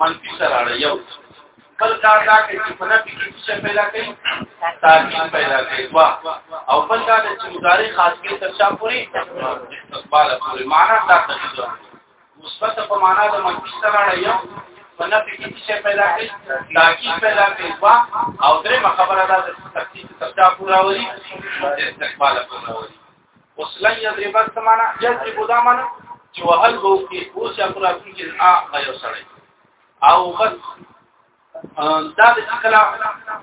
منفي سره اړه یو بل کار دا کوي چې په نفي کې څه پیدا کوي تاکید پیدا کوي وا او بل دا چې مضارع خاص کې تر شا پوری استقبال پوری معنا دا تجدید مثبت په معنا د منفي سره اړه یو په نفي کې څه پیدا کوي تاکید پیدا کوي وا او درې خبره دا چې تفصیل تر شا پوراوري استقبال پوراوري اوس لن یضرب سمانا یضرب دا معنا چې وهل به کې اوس یا پر اپی کې ا غيو سره او بس دا د کلا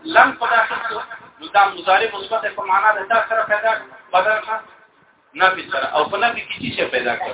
لن په داخل نو دا مضارع مثبت په معنا د تا سره پیدا بدل نه په سره او په نفي کې چې پیدا کړ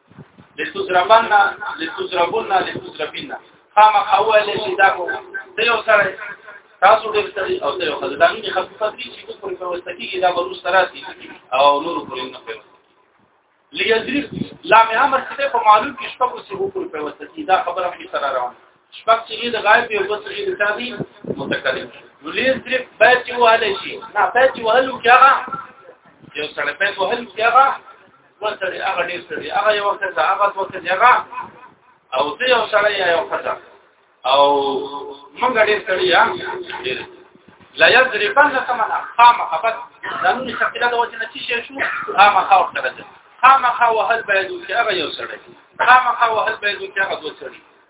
لتزربن لتزربن لتزربن خامہ اول شي دا کو ته یو سره تاسو ډېر سړي او ته یو خدای دا نه خفه دي چې په کوم څه کېږي دا ورو سره دي او نور پرې نه کوي لیذریب لام امر چې په معلوم کې شپږ څه وکړي په وستی دا خبره مې سره روان شپږ صيغه د غائب یو بل صيغه د ثاني متکلم ولې صرف بیت یو هله شي نه بیت یو هلو کې هغه یو سره بیت یو هلو کې هغه ورته هغه ډیر سره هغه یو وخت دا هغه وخت هغه او ته یو سره یو وخت او مونږ ډیر سره یا ډیر لا یذربن ثمن قام خبت لانه شکل د وجه نتي شي شو قام خاور سره قام خاور هل بیت یو هغه یو سره قام خاور هل بیت یو هغه دوه سره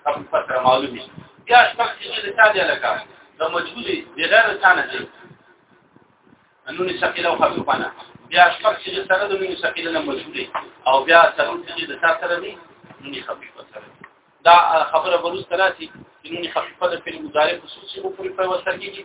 خپل فتره معلومي بیا شپږ چې د چا دی لکه د مجهولي د غیر ثانه دی انونی ثقيله او خفيفانه بیا شپږ چې سره د نونی ثقيله نه مجهولي او بیا څلور چې د چا سره دی نونی خفيفه سره دا خبره بروز تراسي چې نونی خفيفه د فعل مضارع خصوصي او پر پر وسر کېږي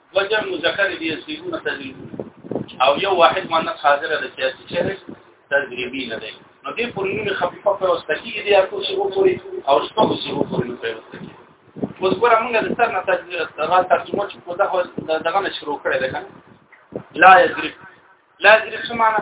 وجه مذکر دی سیرونه تدریب او یو واحد مؤنث حاضر د سیاسي شهر تدریبی نه دی نو دې پرونی خفيفه پر واستکی دی اته څه وکړي او شپږ څه وکړي په واستکی اوس ګوره موږ د سر نه تجربه ترجمه چې په دغه دغه شروع کړې ده لا یذرب لا یذرب څه معنی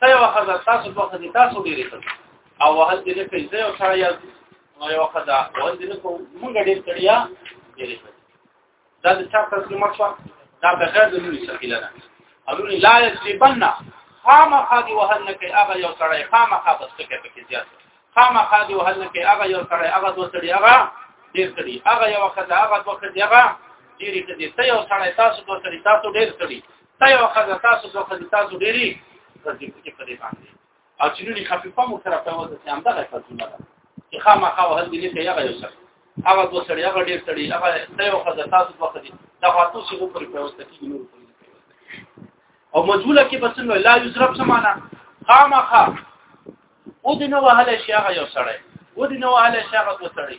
ته یو خزه تاسو دوه خزه تاسو ډیرې کړو او وهل دې نه کوي زه یو سره یا یو خزه وهل دې نه کوو موږ ډیر کړیا ډیرې کړو دا د چا ترجمه شو دا د غیر د لوري شکیله ده اولون لا یجبن خامخا دی وهل نه کوي هغه یو سره خامخا بس کې پکې زیات خامخا دی وهل نه کوي هغه یو سره هغه دوه سره هغه ډیر کړي هغه یو خزه هغه دوه خزه هغه ډیرې کړي ته یو سره تاسو دوه سره تاسو ډیر کړي دا یو خزه تاسو څو خزه تاسو ډېری راځي کې په دې باندې او چې نو خفيفه مو سره په وځه چې هم دا راځي نه چې خامخا وهل دي نه یو یو سره هغه دوه سړي هغه ډېر سړي هغه دا یو خزه تاسو دوه خزه دا خاطو چې وو پر په وځه کې نور او مجهوله کې بس نو لا یضرب سمانا خامخا او دې نو وهل شي هغه یو سړی و دې نو وهل شي هغه دوه سړي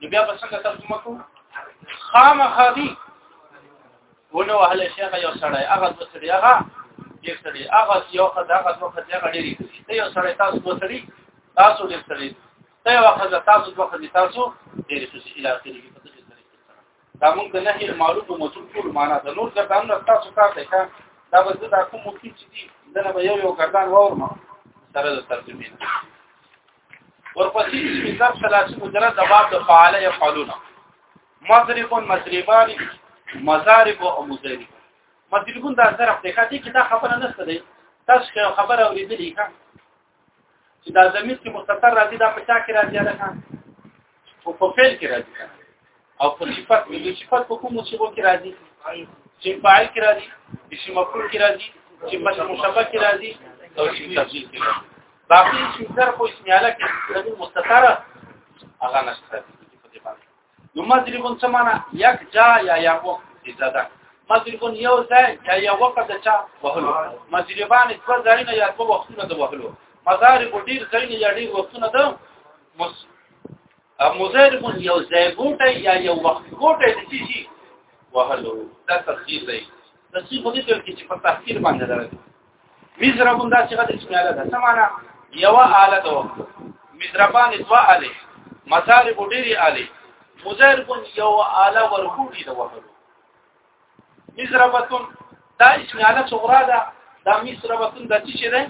نو بیا په څنګه ترجمه کو خامخا دي ونه وهله شیخ یو سړی هغه د سړی هغه یو سړی هغه یو خدای هغه دوه خدای هغه ډیری ته یو سړی تاسو دوه سړی تاسو ډیر سړی ته یو خدای تاسو دوه خدای تاسو ډیری څه اله اخره په دې سره دا موږ د نهي معروف او موجود ټول معنا د نور ګردان نه تاسو کار دی کا دا به زه دا کوم مفتی چې دي دنه به یو یو ګردان وورم سره د ترجمه ورپسې اسم ظرف ثلاثي مجرد د باب د فعال يفعلون مضرب مضربان مضارب او مضارب مضربون دا ظرف دی کته کې دا خبره نشته دی تاسو که خبره اوریدلې کا چې دا زمير کې مستتر راځي دا په چا کې راځي دا او په فعل کې راځي او په صفت کې د صفت په کومو څه کې راځي چې فاعل کې راځي چې مفعول کې راځي چې مش مشبه کې راځي او چې تفصیل کې راځي باقي چې زر په اسم اعلی کې د مستتره هغه نشته په دې باندې نو مضربون څه معنا یک جا یا یا وقت دې زده مضربون یو ځای یا یا وقت د چا وهلو مضربان څو ځای نه یا په وختونه د وهلو مضارب ډیر ځای نه یا ډیر وختونه د مزید مون یو ځای ګوټه یا یو وخت ګوټه د چی شي وهلو دا تفسیر دی تفسیر خو دې ته کې چې په تفسیر باندې راځي مزرا مون دا چې غته سماله ده سمانا یو آله دو مزربان دوا آله مزار ګډيري آله مزید مون یو آله ورکوټي د وهلو مزربتون دا اسم اله صغرا ده دا مزربتون د څه شي ده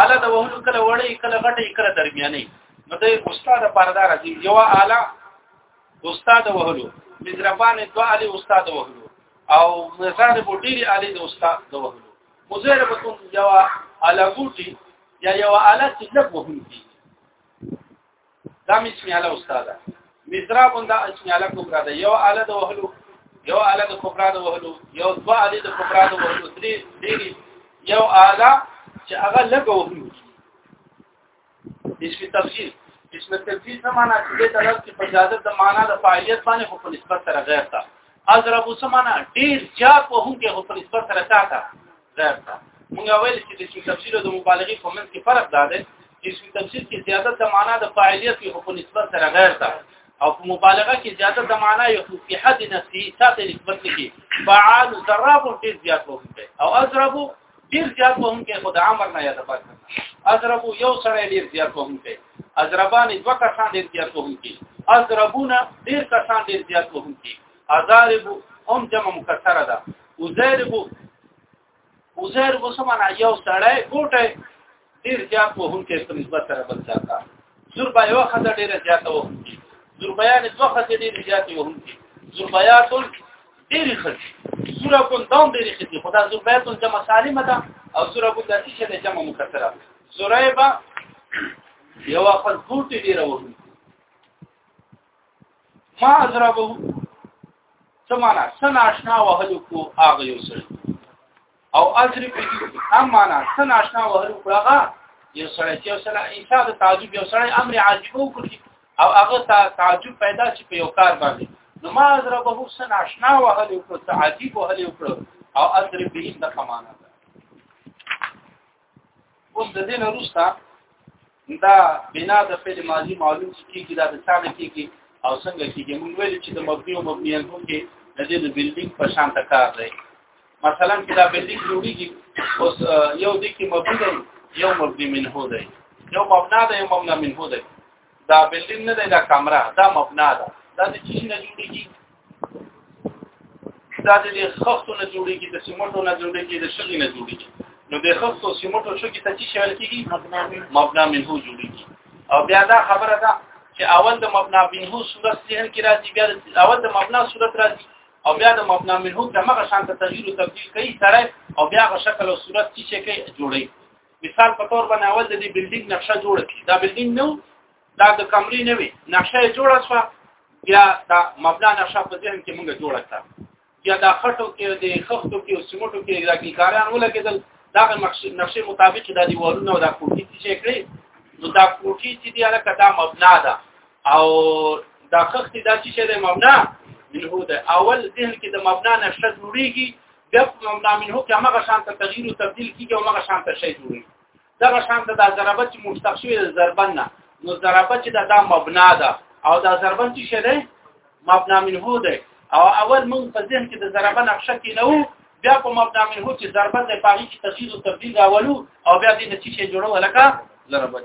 اله د وهلو کله وړي کله غټي کله درمیاني نو د استاد لپاره دا راځي یو اله استاد وهلو مزربان دوه علي استاد وهلو او مثال بوټيري علي د استاد د وهلو مزربتون یو اله بوټي یا یو اله چې لږ وهلو دا مسمیاله استاد مزراب دا اسمیاله کبرا ده یو اله د وهلو یو اله د کبرا د وهلو یو دوا اله د کبرا د وهلو درې ډېری یو اله چې هغه لګو وهلو هیڅ تفصیل اسم تفصیل څه معنا چې د طرف کې فجادت د معنا د فاعلیت باندې خو په نسبت سره غیر تا اضرب څه معنا ډیر زیات وهونکي خو په نسبت سره تا تا درته موږ ویل چې د اسم تفسیر او د مبالغه په منځ کې فرق دا دی چې اسم تفسیر کې زیادت د معنا د فاعلیت یو په نسبت سره غیر ده او په مبالغه کې زیادت د معنا یو په حد نفسي ساته نسبت لري فعال ضرب ډیر زیات وګړي او اضرب ډیر زیات وګړي خو د امر نه یاد پاتې اضرب یو سره ډیر زیات وګړي اضربان دوه کسان ډیر زیات وګړي اضربونه ډیر کسان ډیر زیات وګړي اضارب هم جمع مکسره ده وزارب وزارب سمانا یو سړی ګوټه ډیر زیات په هم کې په نسبت سره بل ځاته زربا یو خزه ډیر زیات وو زربیان دوه خزه ډیر زیات وو هم کې زربیات ډیر خزه زره کو دام ډیر خزه خدا زربیات جمع سالمه ده او زره کو د چې د جمع مکسره زریبا یو خزه ګوټه ډیر وو ما ضربو سمانا سناشنا وهلو کو هغه یو سړی او اجر په امانا سناشنا وهلو کو هغه یو سړی چې سره عیسی د تعجب یو سړی امر عجیب وکړي او هغه تعجب پیدا چې په یو کار باندې نو ما ضربه سناشنا وهلو کو تعجب وهلو کو او اجر به د کمانه اوس د دې نه وروسته دا بنا د فعل ماضي معلوم کیږي دا د ثانه کیږي او څنګه کیږي موږ ویل چې د مبني او مبني انو کې د دې د بلډینګ په شان تکار دی مثلا چې دا بلډینګ جوړیږي اوس یو د کې مبني دی یو مبني منه دی یو مبنا دی یو مبنا منه دی دا بلډینګ نه دی دا کمره دا مبنا ده دا د چی نه جوړیږي دا د خښتو نه جوړیږي د سیمټو نه جوړیږي د شګې نه جوړیږي نو د خښتو سیمټو شګې ته چی شول کیږي مبنا منه جوړیږي او بیا دا خبره ده چې اول د مبنا منه صورت ذهن کې راځي بیا اول د مبنا صورت راځي او بیا د مبنا منه دغه شان ته تغییر او تبديل کوي سره او بیا غ شکل او صورت چې کوي جوړي مثال په تور باندې اول د دې بلډینګ نقشه جوړه کړي دا بلډینګ نو دا د کمرې نه وي نقشه جوړه شوه بیا دا مبنا نقشه په ذهن کې موږ جوړه کړه بیا دا خټو کې د خښتو کې او سیمټو کې دا کاران ولګېدل دا نقشه مطابق دا دیوالونه او دا کوټي چې کړې نو دا کوټي چې دی هغه دا مبنا ده او دا خښتې دا چې د مبنا منه ده اول ذهن کې د مبنا نقشه جوړیږي بیا کوم دا منه کې هغه شان ته تغییر او تبديل کیږي او هغه شان ته شی جوړي دا شان ته د ضربت چې مشتق شوی د ضربن نه نو ضربت چې دا مبنا ده او دا ضربن چې شه ده مبنا منه ده او اول موږ په ذهن کې د ضربن نقشه کې نه وو بیا په مبنا منه چې ضربت د پاغي کې تغییر او تبديل راولو او بیا دې نتیجه شی جوړو لکه ضربت